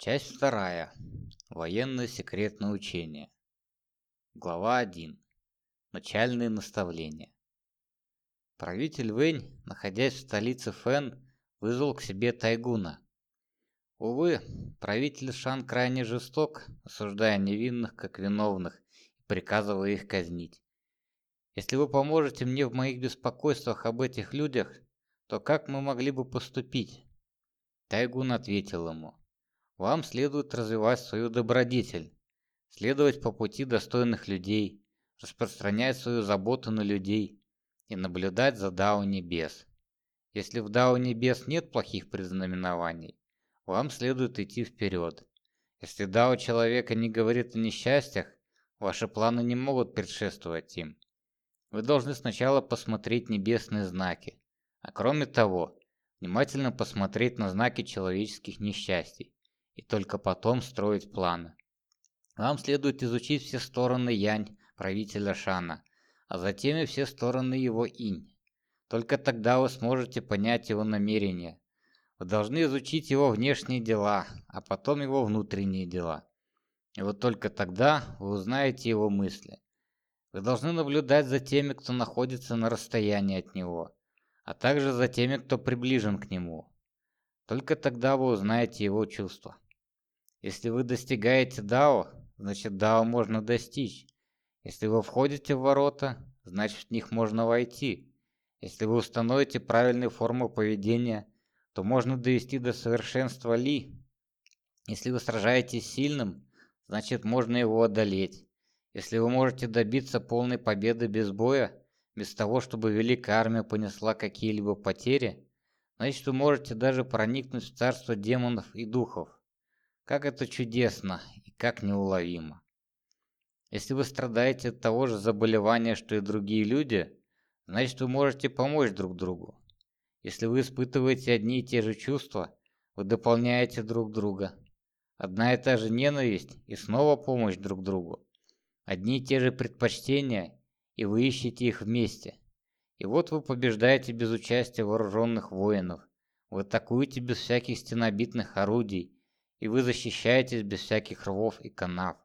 Часть вторая. Военное секретное учение. Глава 1. Начальные наставления. Правитель Вэнь, находясь в столице Фэн, вызвал к себе Тайгуна. Увы, правитель Шан крайне жесток, осуждая невинных как виновных и приказывая их казнить. Если вы поможете мне в моих беспокойствах об этих людях, то как мы могли бы поступить? Тайгун ответил ему. Вам следует развивать свою добродетель, следовать по пути достойных людей, распространять свою заботу на людей и наблюдать за Дао Небес. Если в Дао Небес нет плохих предзнаменований, вам следует идти вперед. Если Дао человека не говорит о несчастьях, ваши планы не могут предшествовать им. Вы должны сначала посмотреть небесные знаки, а кроме того, внимательно посмотреть на знаки человеческих несчастий и только потом строить планы. Вам следует изучить все стороны Янь, правителя Шана, а затем и все стороны его Инь. Только тогда вы сможете понять его намерения. Вы должны изучить его внешние дела, а потом его внутренние дела. И вот только тогда вы узнаете его мысли. Вы должны наблюдать за теми, кто находится на расстоянии от него, а также за теми, кто приближен к нему. Только тогда вы узнаете его чувства. Если вы достигаете Дао, значит Дао можно достичь. Если вы входите в ворота, значит в них можно войти. Если вы установите правильную форму поведения, то можно довести до совершенства Ли. Если вы сражаетесь сильным, значит можно его одолеть. Если вы можете добиться полной победы без боя, без того, чтобы великая армия понесла какие-либо потери, значит вы можете даже проникнуть в царство демонов и духов. Как это чудесно и как неуловимо. Если вы страдаете от того же заболевания, что и другие люди, значит вы можете помочь друг другу. Если вы испытываете одни и те же чувства, вы дополняете друг друга. Одна и та же ненависть и снова помощь друг другу одни и те же предпочтения, и вы ищете их вместе. И вот вы побеждаете без участия вооруженных воинов, вы атакуете без всяких стенобитных орудий, и вы защищаетесь без всяких рвов и канав.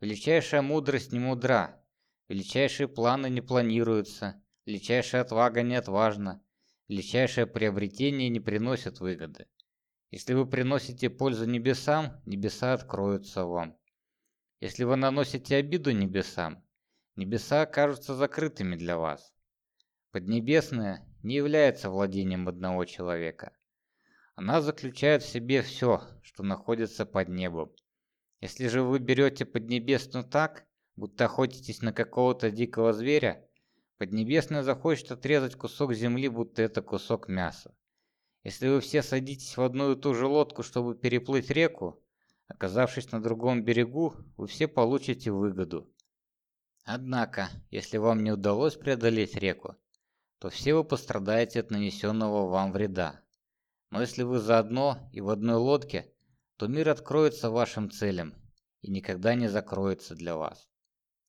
Величайшая мудрость не мудра, величайшие планы не планируются, величайшая отвага не отважна, величайшее приобретение не приносит выгоды. Если вы приносите пользу небесам, небеса откроются вам. Если вы наносите обиду небесам, небеса окажутся закрытыми для вас. Поднебесная не является владением одного человека. Она заключает в себе все, что находится под небом. Если же вы берете Поднебесную так, будто охотитесь на какого-то дикого зверя, Поднебесная захочет отрезать кусок земли, будто это кусок мяса. Если вы все садитесь в одну и ту же лодку, чтобы переплыть реку, Оказавшись на другом берегу, вы все получите выгоду. Однако, если вам не удалось преодолеть реку, то все вы пострадаете от нанесенного вам вреда. Но если вы заодно и в одной лодке, то мир откроется вашим целям и никогда не закроется для вас.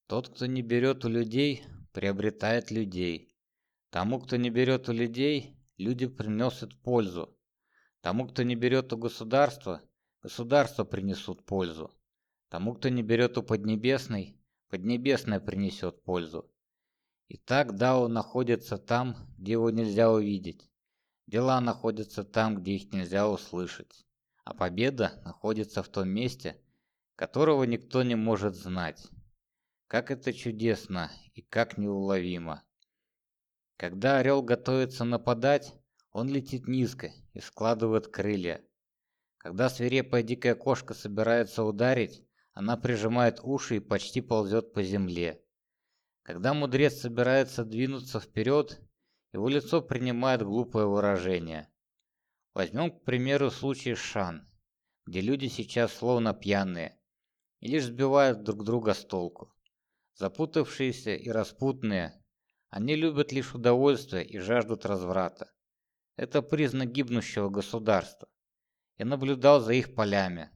Тот, кто не берет у людей, приобретает людей. Тому, кто не берет у людей, люди приносят пользу. Тому, кто не берет у государства, Государство принесут пользу. Тому, кто не берет у Поднебесной, Поднебесная принесет пользу. И так Дао находится там, где его нельзя увидеть. Дела находятся там, где их нельзя услышать. А победа находится в том месте, которого никто не может знать. Как это чудесно и как неуловимо. Когда орел готовится нападать, он летит низко и складывает крылья. Когда свирепая дикая кошка собирается ударить, она прижимает уши и почти ползет по земле. Когда мудрец собирается двинуться вперед, его лицо принимает глупое выражение. Возьмем, к примеру, случай Шан, где люди сейчас словно пьяные и лишь сбивают друг друга с толку. Запутавшиеся и распутные, они любят лишь удовольствие и жаждут разврата. Это признак гибнущего государства. Я наблюдал за их полями.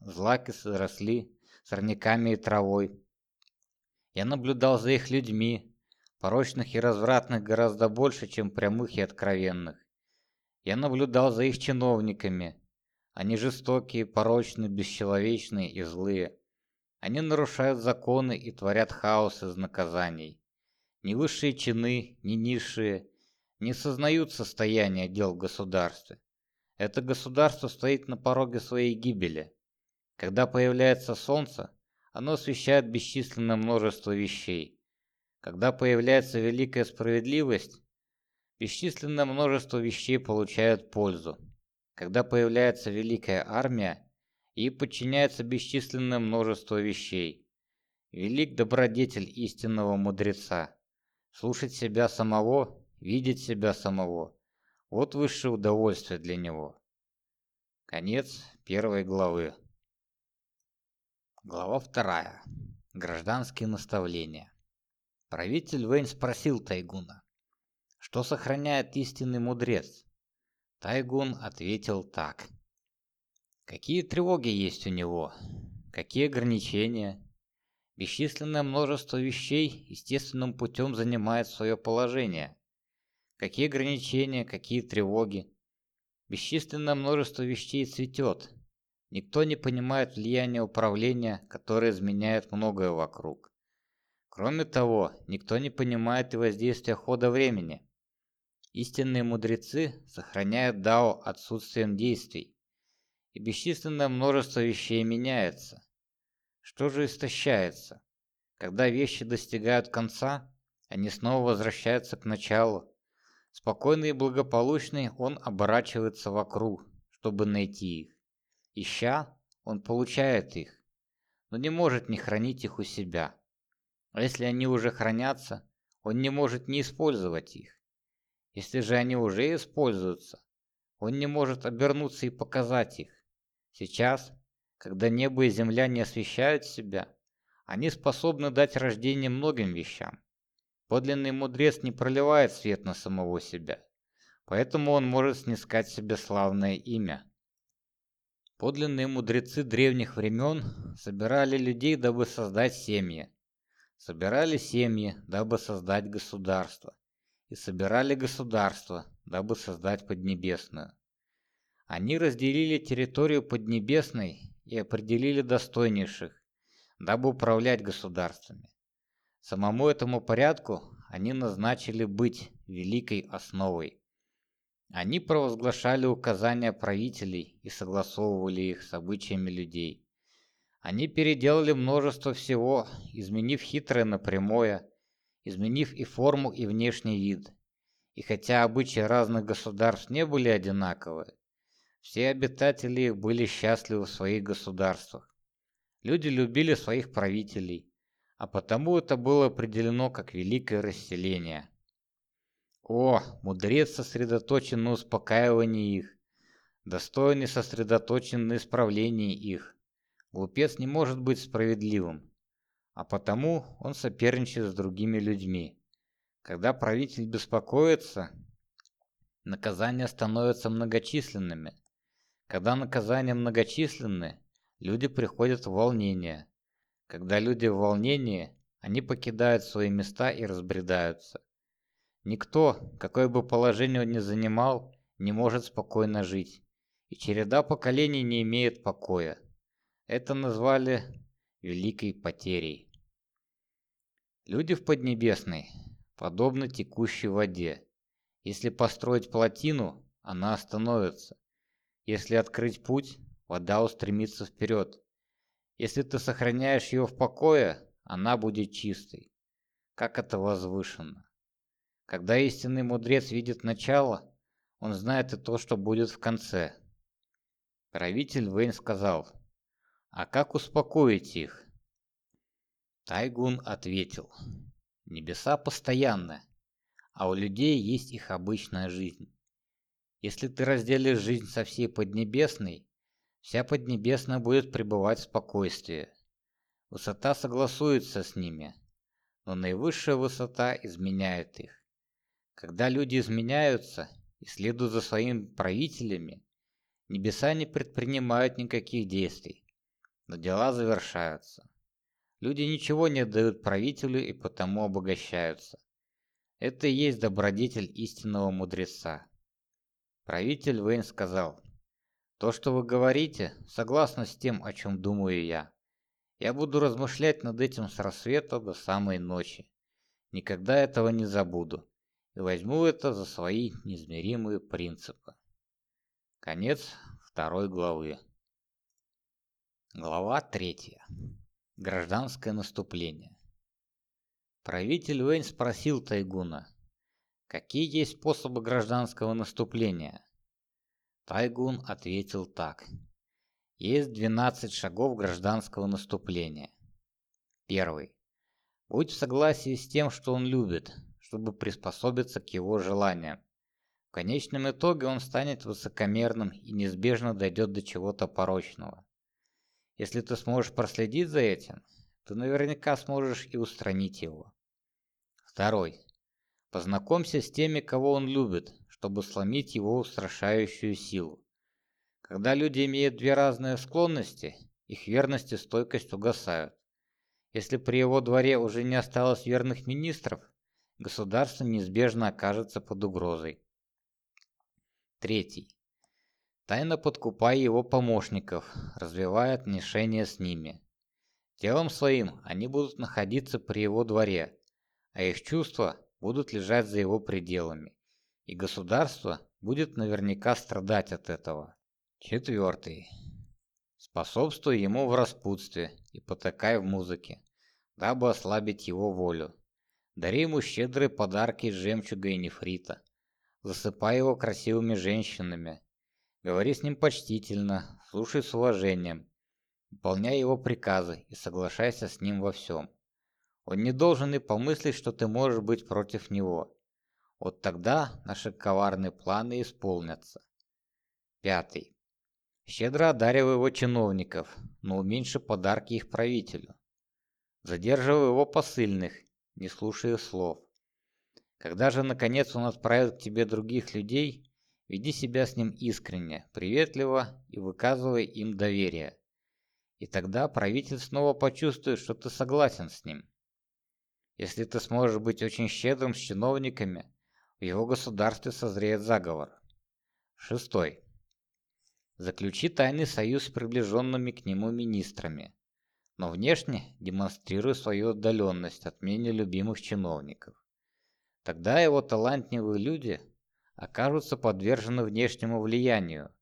Злаки заросли сорняками и травой. Я наблюдал за их людьми, порочных и развратных гораздо больше, чем прямых и откровенных. Я наблюдал за их чиновниками. Они жестокие, порочные, бесчеловечные и злые. Они нарушают законы и творят хаос из наказаний. Ни высшие чины, ни низшие не сознают состояния дел в государстве. Это государство стоит на пороге своей гибели. Когда появляется солнце, оно освещает бесчисленное множество вещей. Когда появляется великая справедливость, бесчисленное множество вещей получают пользу. Когда появляется великая армия, ей подчиняется бесчисленное множество вещей. Велик добродетель истинного мудреца. Слушать себя самого, видеть себя самого – вот высшее удовольствие для него. Конец первой главы. Глава вторая. Гражданские наставления. Правитель Вэнь спросил Тайгуна, что сохраняет истинный мудрец. Тайгун ответил так. Какие тревоги есть у него? Какие ограничения? Бесчисленное множество вещей естественным путем занимает свое положение. Какие ограничения, какие тревоги? Бесчисленное множество вещей цветет, Никто не понимает влияния управления, которое изменяет многое вокруг. Кроме того, никто не понимает и воздействия хода времени. Истинные мудрецы сохраняют Дао отсутствием действий, и бесчисленное множество вещей меняется. Что же истощается? Когда вещи достигают конца, они снова возвращаются к началу. Спокойный и благополучный он оборачивается вокруг, чтобы найти их. Ища, он получает их, но не может не хранить их у себя. А если они уже хранятся, он не может не использовать их. Если же они уже используются, он не может обернуться и показать их. Сейчас, когда небо и земля не освещают себя, они способны дать рождение многим вещам. Подлинный мудрец не проливает свет на самого себя, поэтому он может снискать себе славное имя. Подлинные мудрецы древних времен собирали людей, дабы создать семьи. Собирали семьи, дабы создать государство. И собирали государство, дабы создать Поднебесную. Они разделили территорию Поднебесной и определили достойнейших, дабы управлять государствами. Самому этому порядку они назначили быть великой основой. Они провозглашали указания правителей и согласовывали их с обычаями людей. Они переделали множество всего, изменив хитрое на прямое, изменив и форму, и внешний вид. И хотя обычаи разных государств не были одинаковы, все обитатели были счастливы в своих государствах. Люди любили своих правителей, а потому это было определено как великое расселение. О, мудрец сосредоточен на успокаивании их, достойный сосредоточен на исправлении их. Глупец не может быть справедливым, а потому он соперничает с другими людьми. Когда правитель беспокоится, наказания становятся многочисленными. Когда наказания многочисленны, люди приходят в волнение. Когда люди в волнении, они покидают свои места и разбредаются. Никто, какое бы положение он ни занимал, не может спокойно жить, и череда поколений не имеет покоя. Это назвали великой потерей. Люди в Поднебесной подобны текущей воде. Если построить плотину, она остановится. Если открыть путь, вода устремится вперед. Если ты сохраняешь ее в покое, она будет чистой. Как это возвышенно. Когда истинный мудрец видит начало, он знает и то, что будет в конце. Правитель Вейн сказал, «А как успокоить их?» Тайгун ответил, «Небеса постоянны, а у людей есть их обычная жизнь. Если ты разделишь жизнь со всей Поднебесной, вся Поднебесная будет пребывать в спокойствии. Высота согласуется с ними, но наивысшая высота изменяет их. Когда люди изменяются и следуют за своими правителями, небеса не предпринимают никаких действий, но дела завершаются. Люди ничего не дают правителю и потому обогащаются. Это и есть добродетель истинного мудреца. Правитель Вейн сказал, То, что вы говорите, согласно с тем, о чем думаю я. Я буду размышлять над этим с рассвета до самой ночи. Никогда этого не забуду и возьму это за свои неизмеримые принципы. Конец второй главы. Глава третья. Гражданское наступление. Правитель Вэнь спросил Тайгуна, какие есть способы гражданского наступления. Тайгун ответил так. Есть 12 шагов гражданского наступления. Первый. Будь в согласии с тем, что он любит, чтобы приспособиться к его желаниям. В конечном итоге он станет высокомерным и неизбежно дойдет до чего-то порочного. Если ты сможешь проследить за этим, ты наверняка сможешь и устранить его. Второй. Познакомься с теми, кого он любит, чтобы сломить его устрашающую силу. Когда люди имеют две разные склонности, их верность и стойкость угасают. Если при его дворе уже не осталось верных министров, государство неизбежно окажется под угрозой. Третий. Тайно подкупай его помощников, развивая отношения с ними. Телом своим они будут находиться при его дворе, а их чувства будут лежать за его пределами, и государство будет наверняка страдать от этого. Четвертый. Способствуй ему в распутстве и потакай в музыке, дабы ослабить его волю. Дари ему щедрые подарки из жемчуга и нефрита. Засыпай его красивыми женщинами. Говори с ним почтительно, слушай с уважением. Выполняй его приказы и соглашайся с ним во всем. Он не должен и помыслить, что ты можешь быть против него. Вот тогда наши коварные планы исполнятся. Пятый. Щедро одаривай его чиновников, но уменьши подарки их правителю. Задерживай его посыльных, не слушая слов. Когда же, наконец, он отправит к тебе других людей, веди себя с ним искренне, приветливо и выказывай им доверие. И тогда правитель снова почувствует, что ты согласен с ним. Если ты сможешь быть очень щедрым с чиновниками, в его государстве созреет заговор. Шестой. Заключи тайный союз с приближенными к нему министрами но внешне демонстрируя свою отдаленность от менее любимых чиновников. Тогда его талантливые люди окажутся подвержены внешнему влиянию,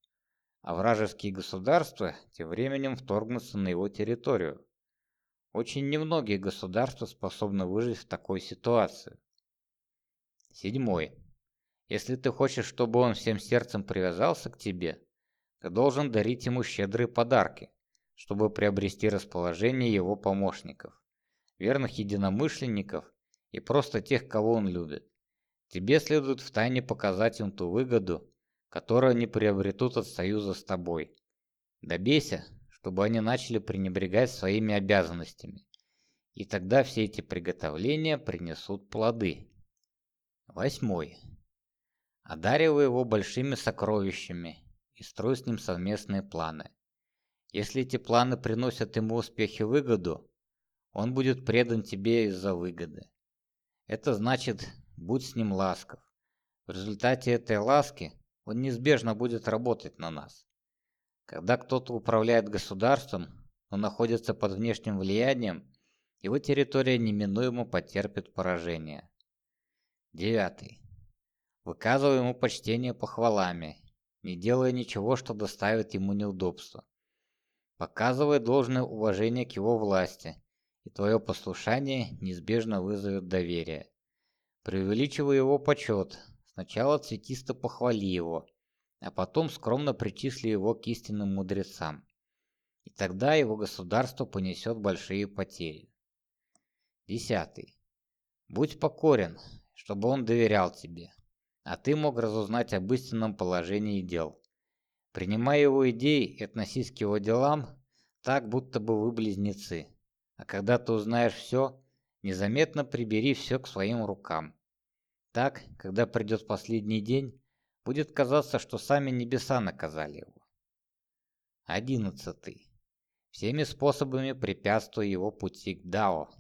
а вражеские государства тем временем вторгнутся на его территорию. Очень немногие государства способны выжить в такой ситуации. Седьмой. Если ты хочешь, чтобы он всем сердцем привязался к тебе, ты должен дарить ему щедрые подарки чтобы приобрести расположение его помощников, верных единомышленников и просто тех, кого он любит. Тебе следует втайне показать им ту выгоду, которую они приобретут от союза с тобой. Добейся, чтобы они начали пренебрегать своими обязанностями, и тогда все эти приготовления принесут плоды. Восьмой. Одаривай его большими сокровищами и строй с ним совместные планы. Если эти планы приносят ему успех и выгоду, он будет предан тебе из-за выгоды. Это значит, будь с ним ласков. В результате этой ласки он неизбежно будет работать на нас. Когда кто-то управляет государством, но находится под внешним влиянием, его территория неминуемо потерпит поражение. Девятый. Выказывай ему почтение похвалами, не делая ничего, что доставит ему неудобства. Показывай должное уважение к его власти, и твое послушание неизбежно вызовет доверие. Преувеличивай его почет, сначала цветисто похвали его, а потом скромно причисли его к истинным мудрецам. И тогда его государство понесет большие потери. Десятый. Будь покорен, чтобы он доверял тебе, а ты мог разузнать об истинном положении дел. Принимай его идеи и относись к его делам так, будто бы вы близнецы. А когда ты узнаешь все, незаметно прибери все к своим рукам. Так, когда придет последний день, будет казаться, что сами небеса наказали его. Одиннадцатый. Всеми способами препятствуя его пути к Дао.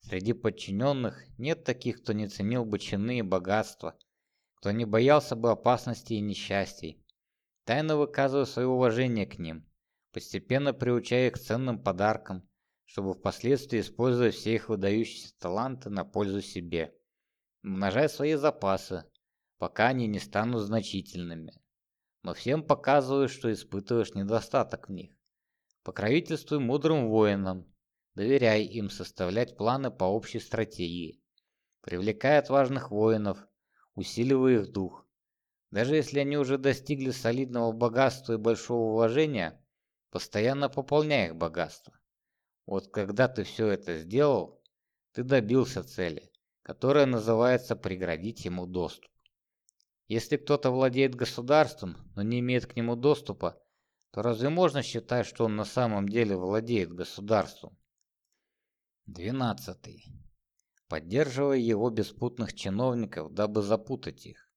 Среди подчиненных нет таких, кто не ценил бы чины и богатства, кто не боялся бы опасностей и несчастий, тайно выказывая свое уважение к ним, постепенно приучая их к ценным подаркам, чтобы впоследствии использовать все их выдающиеся таланты на пользу себе, умножая свои запасы, пока они не станут значительными. Но всем показываешь, что испытываешь недостаток в них. Покровительствуй мудрым воинам, доверяй им составлять планы по общей стратегии. Привлекай отважных воинов, усиливай их дух. Даже если они уже достигли солидного богатства и большого уважения, постоянно пополняй их богатство. Вот когда ты все это сделал, ты добился цели, которая называется преградить ему доступ. Если кто-то владеет государством, но не имеет к нему доступа, то разве можно считать, что он на самом деле владеет государством? 12. Поддерживая его беспутных чиновников, дабы запутать их.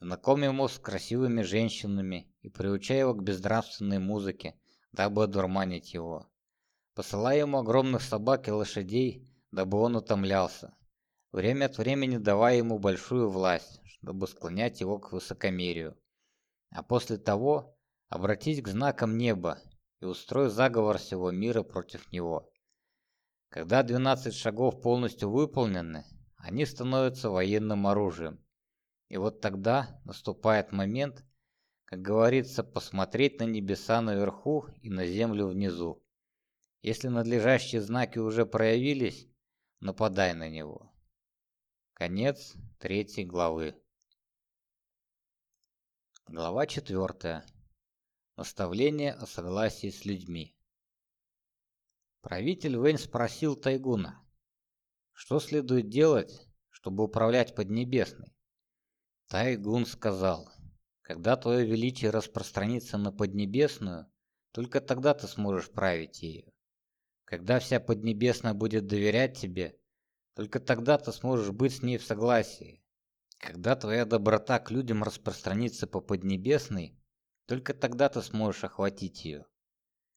Знакомя его с красивыми женщинами и приучая его к безнравственной музыке, дабы одурманить его посылая ему огромных собак и лошадей, дабы он утомлялся, время от времени давая ему большую власть, чтобы склонять его к высокомерию, а после того обратить к знакам неба и устроить заговор всего мира против него. Когда 12 шагов полностью выполнены, они становятся военным оружием. И вот тогда наступает момент, как говорится, посмотреть на небеса наверху и на землю внизу. Если надлежащие знаки уже проявились, нападай на него. Конец третьей главы. Глава четвертая. Наставление о согласии с людьми. Правитель Вэнь спросил Тайгуна, что следует делать, чтобы управлять Поднебесной. Тайгун сказал, когда твое величие распространится на Поднебесную, только тогда ты сможешь править ею. Когда вся Поднебесная будет доверять тебе, только тогда ты сможешь быть с ней в согласии. Когда твоя доброта к людям распространится по Поднебесной, только тогда ты сможешь охватить ее.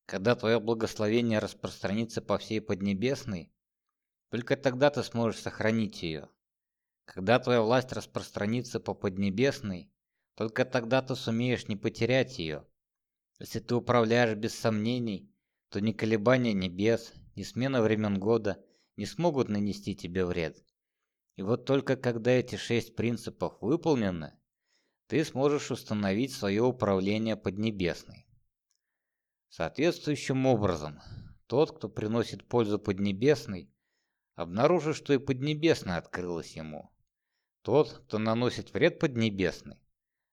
Когда твое благословение распространится по всей Поднебесной, только тогда ты сможешь сохранить ее. Когда твоя власть распространится по Поднебесной, только тогда ты сумеешь не потерять ее. Если ты управляешь без сомнений, то ни колебания небес, ни смена времен года не смогут нанести тебе вред. И вот только когда эти шесть принципов выполнены, ты сможешь установить свое управление Поднебесной. Соответствующим образом, тот, кто приносит пользу Поднебесной, обнаружит, что и Поднебесная открылась ему. Тот, кто наносит вред Поднебесной,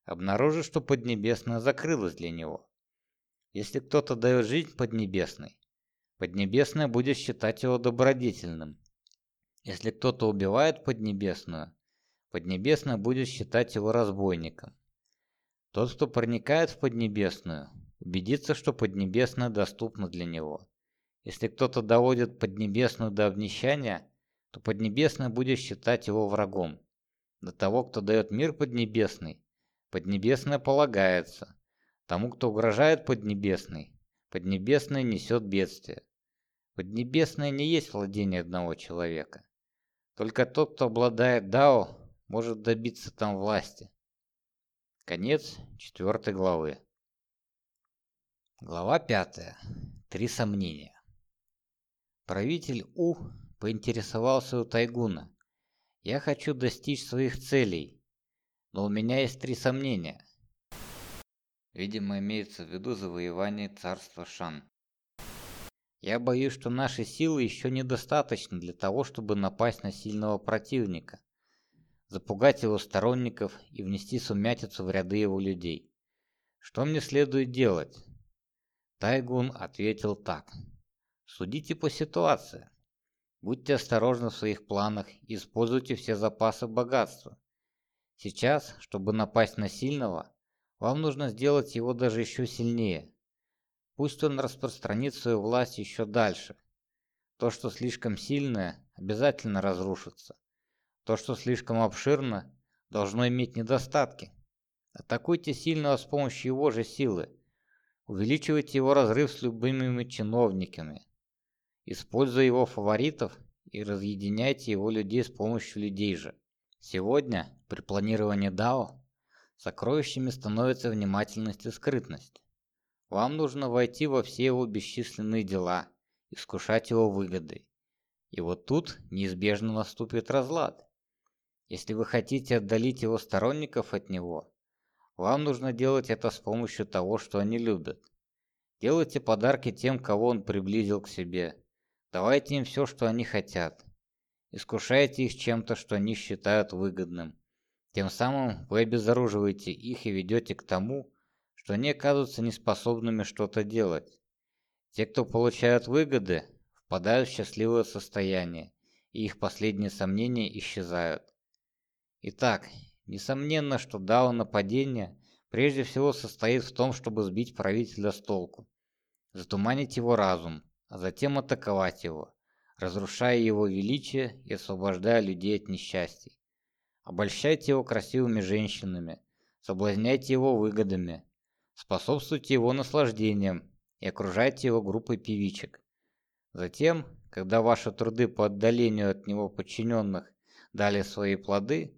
обнаружит, что Поднебесная закрылась для него. Если кто-то дает жизнь Поднебесной, Поднебесная будет считать его добродетельным. Если кто-то убивает Поднебесную, Поднебесная будет считать его разбойником. Тот, кто проникает в Поднебесную, убедится, что Поднебесная доступна для него. Если кто-то доводит Поднебесную до обнищания, то Поднебесная будет считать его врагом. До того, кто дает мир Поднебесный, Поднебесная полагается, Тому, кто угрожает Поднебесной, Поднебесная несет бедствие. Поднебесная не есть владение одного человека. Только тот, кто обладает Дао, может добиться там власти. Конец четвертой главы. Глава пятая. Три сомнения. Правитель У поинтересовался у Тайгуна. «Я хочу достичь своих целей, но у меня есть три сомнения. Видимо, имеется в виду завоевание царства Шан. Я боюсь, что наши силы еще недостаточны для того, чтобы напасть на сильного противника, запугать его сторонников и внести сумятицу в ряды его людей. Что мне следует делать? Тайгун ответил так. Судите по ситуации. Будьте осторожны в своих планах и используйте все запасы богатства. Сейчас, чтобы напасть на сильного, вам нужно сделать его даже еще сильнее. Пусть он распространит свою власть еще дальше. То, что слишком сильное, обязательно разрушится. То, что слишком обширно, должно иметь недостатки. Атакуйте сильного с помощью его же силы. Увеличивайте его разрыв с любыми чиновниками. Используя его фаворитов и разъединяйте его людей с помощью людей же. Сегодня, при планировании DAO, сокровищами становится внимательность и скрытность. Вам нужно войти во все его бесчисленные дела, искушать его выгодой. И вот тут неизбежно наступит разлад. Если вы хотите отдалить его сторонников от него, вам нужно делать это с помощью того, что они любят. Делайте подарки тем, кого он приблизил к себе. Давайте им все, что они хотят. Искушайте их чем-то, что они считают выгодным. Тем самым вы обезоруживаете их и ведете к тому, что они оказываются неспособными что-то делать. Те, кто получают выгоды, впадают в счастливое состояние, и их последние сомнения исчезают. Итак, несомненно, что дао нападения прежде всего состоит в том, чтобы сбить правителя с толку, затуманить его разум, а затем атаковать его, разрушая его величие и освобождая людей от несчастий. Обольщайте его красивыми женщинами, соблазняйте его выгодами, способствуйте его наслаждениям и окружайте его группой певичек. Затем, когда ваши труды по отдалению от него подчиненных дали свои плоды,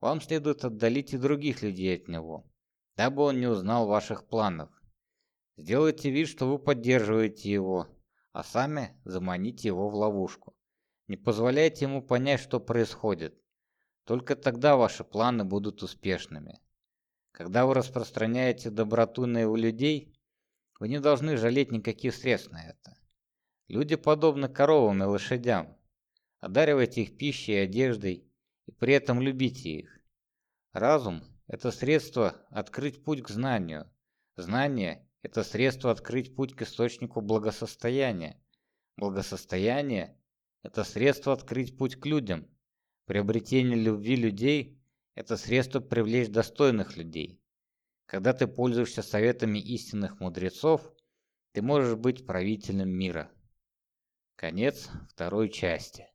вам следует отдалить и других людей от него, дабы он не узнал ваших планов. Сделайте вид, что вы поддерживаете его, а сами заманите его в ловушку. Не позволяйте ему понять, что происходит. Только тогда ваши планы будут успешными. Когда вы распространяете доброту на его людей, вы не должны жалеть никаких средств на это. Люди подобны коровам и лошадям. Одаривайте их пищей и одеждой, и при этом любите их. Разум – это средство открыть путь к знанию. Знание – это средство открыть путь к источнику благосостояния. Благосостояние – это средство открыть путь к людям. Приобретение любви людей это средство привлечь достойных людей. Когда ты пользуешься советами истинных мудрецов, ты можешь быть правителем мира. Конец второй части.